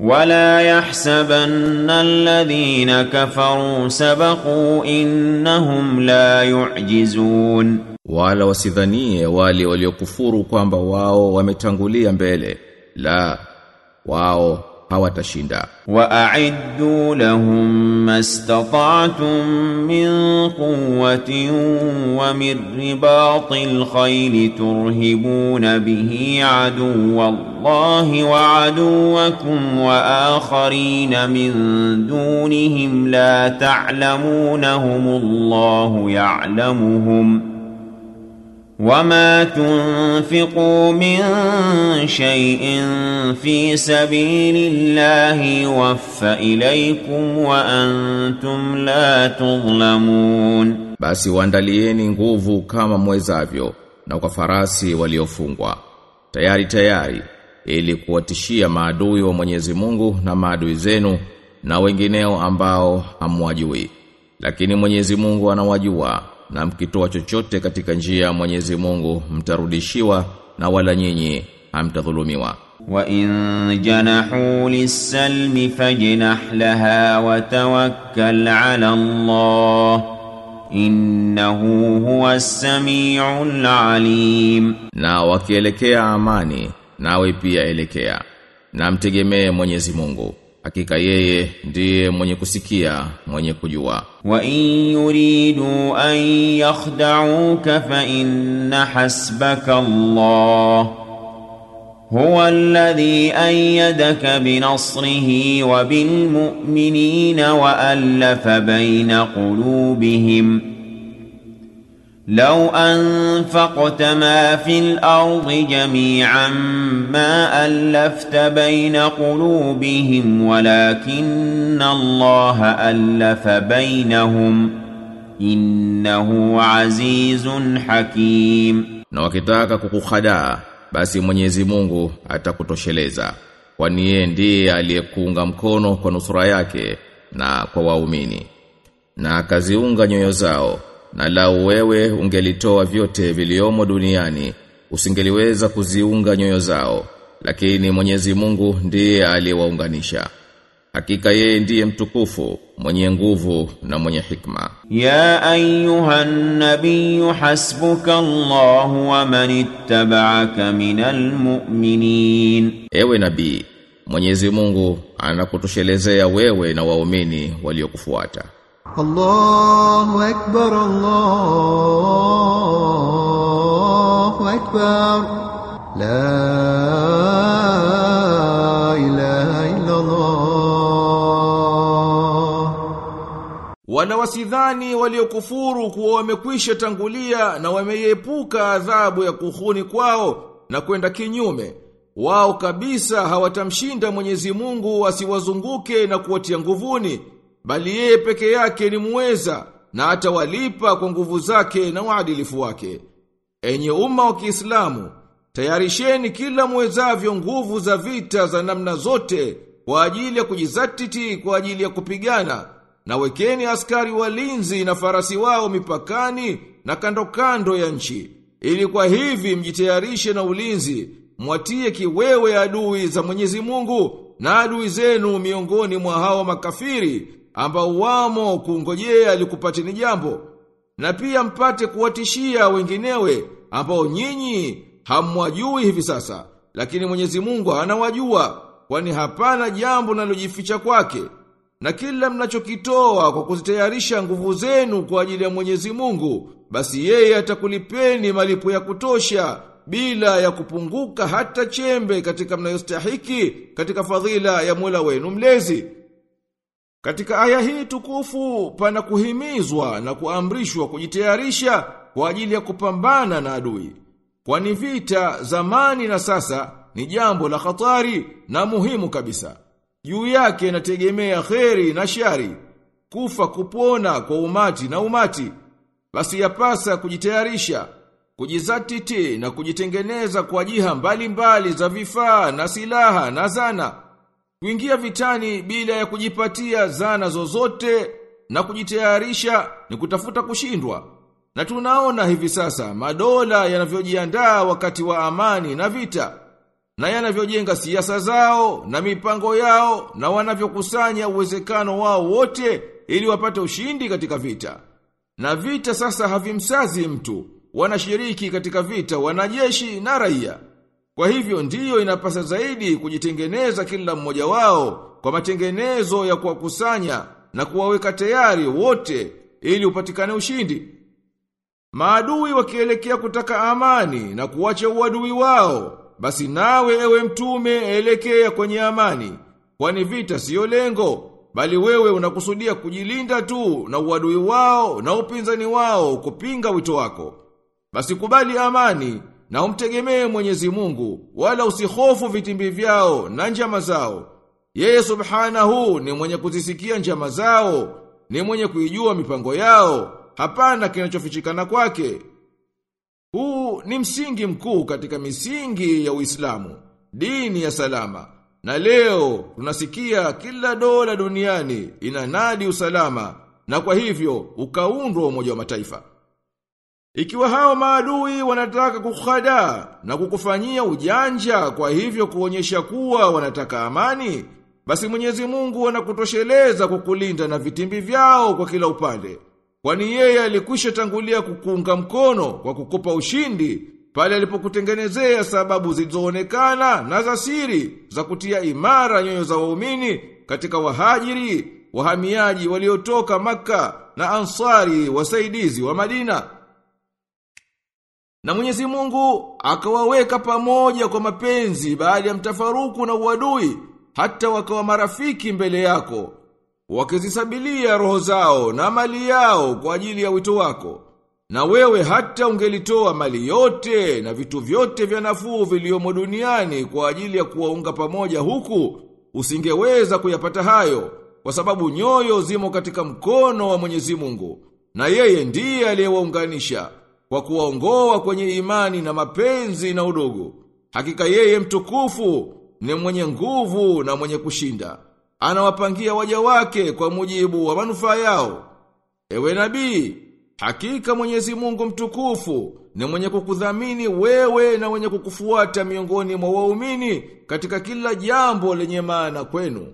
ولا يحسبن الذين كفروا سبقوا إنهم لا يعجزون wala wasidhanie wale waliokufuru kwamba wao wametangulia mbele la wao hawatashinda وأعدوا لهم ما استطعتم من قوة ومن رباط الخيل ترهبون به عدو الله وعدوكم وآخرين من دونهم لا تعلمونهم الله يعلمهم وما تنفقوا من شيء في سبيل الله يوفى إليكم وأنتم لا تظلمون basi waandalieni nguvu kama mwezavyo na kwa farasi waliofungwa tayari tayari ili kuwatishia maadui wa Mwenyezi Mungu na maadui zenu na wengineo ambao hamwajui lakini Mwenyezi Mungu anawajua na mkitoa chochote katika njia ya Mwenyezi Mungu mtarudishiwa na wala nyinyi hamtadhulumiwa. Wa in janahu lis-salmi fajnah laha wa tawakkal 'ala Allah innahu huwas samiul alim. Na wakielekea amani nawe pia elekea na mtegemee Mwenyezi Mungu. hakika yeye ndiye mwenye kusikia mwenye kujua wa in yuridu an yakhda'uka fa inna hasbaka Allah huwa alladhi ayyadaka bi nasrihi wa bil mu'minina wa alafa baina qulubihim لو أنفقت ما في الأرض جميعا ما ألفت بين قلوبهم ولكن الله ألف بينهم إنه عزيز حكيم na wakitaka kukuhadaa basi Mwenyezi Mungu atakutosheleza kwani yeye ndiye aliyekuunga mkono kwa nusura yake na kwa waumini na akaziunga nyoyo zao na lau wewe ungelitoa vyote viliomo duniani usingeliweza kuziunga nyoyo zao lakini Mwenyezi Mungu ndiye aliyewaunganisha Hakika yeye ndiye mtukufu, mwenye nguvu na mwenye hikma. Ya ayuha nabiy hasbuka Allah wa man ittaba'aka minal mu'minin. Ewe nabii, Mwenyezi Mungu anakutoshelezea wewe na waumini waliokufuata. الله أكبر الله أكبر لا إله إلا الله Wala wasidhani waliokufuru kuwa wamekwisha tangulia na wameiepuka adhabu ya kuhuni kwao na kwenda kinyume. Wao kabisa hawatamshinda Mwenyezi Mungu asiwazunguke na kuwatia nguvuni, bali yeye peke yake ni muweza na atawalipa kwa nguvu zake na uadilifu wake. Enye umma wa Kiislamu, tayarisheni kila muwezavyo nguvu za vita za namna zote kwa ajili ya kujizatiti kwa ajili ya kupigana na wekeni askari walinzi na farasi wao mipakani na kando kando ya nchi ili kwa hivi mjitayarishe na ulinzi mwatie kiwewe adui za Mwenyezi Mungu na adui zenu miongoni mwa hao makafiri ambao wamo kungojea likupateni jambo na pia mpate kuwatishia wenginewe ambao nyinyi hamwajui hivi sasa. Lakini Mwenyezi Mungu anawajua kwani hapana jambo linalojificha kwake. Na kila mnachokitoa kwa kuzitayarisha nguvu zenu kwa ajili ya Mwenyezi Mungu basi yeye atakulipeni malipo ya kutosha bila ya kupunguka hata chembe katika mnayostahiki katika fadhila ya Mola wenu mlezi katika aya hii tukufu pana kuhimizwa na kuamrishwa kujitayarisha kwa ajili ya kupambana na adui. Kwani vita zamani na sasa ni jambo la khatari na muhimu kabisa. Juu yake inategemea kheri na shari, kufa kupona kwa umati na umati. Basi yapasa kujitayarisha, kujizatiti na kujitengeneza kwa jiha mbalimbali za vifaa na silaha na zana. Kuingia vitani bila ya kujipatia zana zozote na kujitayarisha ni kutafuta kushindwa. Na tunaona hivi sasa madola yanavyojiandaa wakati wa amani na vita. na yanavyojenga siasa zao na mipango yao na wanavyokusanya uwezekano wao wote ili wapate ushindi katika vita. Na vita sasa havimsazi mtu, wanashiriki katika vita wanajeshi na raia. Kwa hivyo ndiyo inapasa zaidi kujitengeneza kila mmoja wao kwa matengenezo ya kuwakusanya na kuwaweka tayari wote ili upatikane ushindi. Maadui wakielekea kutaka amani na kuwacha uadui wao, basi nawe ewe mtume elekea kwenye amani, kwani vita siyo lengo, bali wewe unakusudia kujilinda tu na uadui wao na upinzani wao kupinga wito wako. Basi kubali amani na umtegemee Mwenyezi Mungu, wala usihofu vitimbi vyao na njama zao. Yeye subhanahu ni mwenye kuzisikia njama zao, ni mwenye kuijua mipango yao, hapana kinachofichikana kwake. Huu ni msingi mkuu katika misingi ya Uislamu, dini ya salama. Na leo tunasikia kila dola duniani inanadi usalama na kwa hivyo ukaundwa Umoja wa Mataifa. Ikiwa hao maadui wanataka kukhada na kukufanyia ujanja kwa hivyo kuonyesha kuwa wanataka amani, basi Mwenyezi Mungu anakutosheleza kukulinda na vitimbi vyao kwa kila upande. Kwani yeye alikwisha tangulia kukunga mkono kwa kukupa ushindi pale alipokutengenezea sababu zilizoonekana na za siri za kutia imara nyoyo za waumini katika wahajiri, wahamiaji waliotoka Makka na Ansari wasaidizi wa Madina. Na Mwenyezi Mungu akawaweka pamoja kwa mapenzi baada ya mtafaruku na uadui hata wakawa marafiki mbele yako wakizisabilia roho zao na mali yao kwa ajili ya wito wako. Na wewe hata ungelitoa mali yote na vitu vyote vya nafuu viliomo duniani kwa ajili ya kuwaunga pamoja huku, usingeweza kuyapata hayo, kwa sababu nyoyo zimo katika mkono wa Mwenyezi Mungu, na yeye ndiye aliyewaunganisha kwa kuwaongoa kwenye imani na mapenzi na udugu. Hakika yeye mtukufu ni mwenye nguvu na mwenye kushinda. Anawapangia waja wake kwa mujibu wa manufaa yao. Ewe nabii, hakika Mwenyezi Mungu mtukufu ni mwenye kukudhamini wewe na mwenye kukufuata miongoni mwa waumini katika kila jambo lenye maana kwenu.